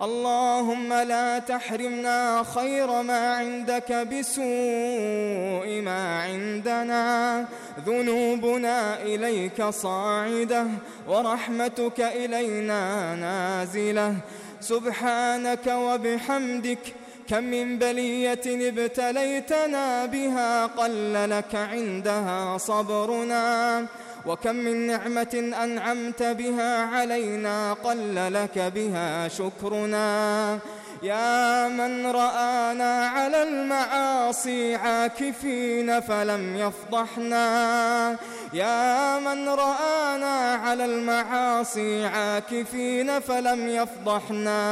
اللهم لا تحرمنا خير ما عندك بسوء ما عندنا. ذنوبنا إليك صاعدة ورحمتك إلينا نازلة. سبحانك وبحمدك كم من بلية ابتليتنا بها قل لك عندها صبرنا. وكم من نعمة أنعمت بها علينا قل لك بها شكرنا. يا من رآنا على المعاصي عاكفين فلم يفضحنا. يا من رآنا على المعاصي عاكفين فلم يفضحنا.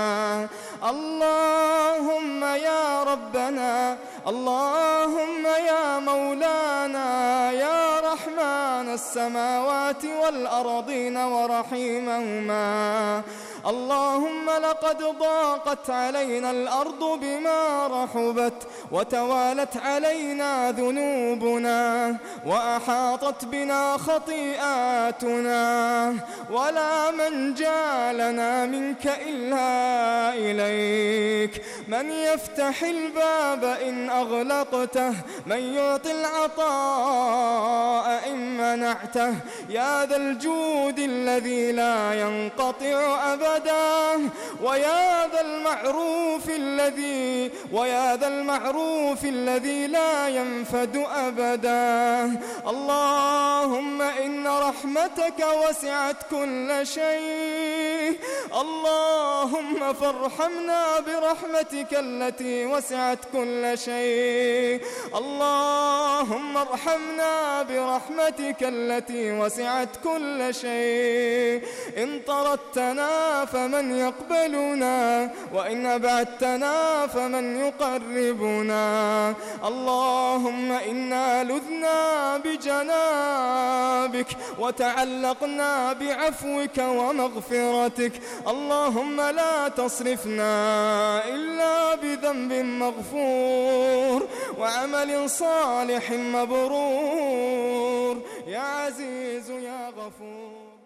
اللهم يا ربنا اللهم يا مولانا السماوات والأرضين ورحيمهما. اللهم لقد ضاقت علينا الأرض بما رحبت وتوالت علينا ذنوبنا وأحاطت بنا خطيئاتنا. ولا من لنا منك إلا إليك. من يفتح الباب إن أغلقته من يعطي العطاء منعته يا ذا الجود الذي لا ينقطع أبدا. ويا ذا المعروف الذي ويا ذا المعروف الذي لا ينفد أبدا. اللهم إن رحمتك وسعت كل شيء. اللهم فارحمنا برحمتك التي وسعت كل شيء. اللهم ارحمنا برحمتك التي وسعت كل شيء. إن طردتنا فمن يقبلنا وإن أبعدتنا فمن يقربنا. اللهم إنا لذنا بجنابك وتعلقنا بعفوك ومغفرتك. اللهم لا تصرفنا إلا بذنب مغفور. وعمل صالح مبرور. يا عزيز يا غفور.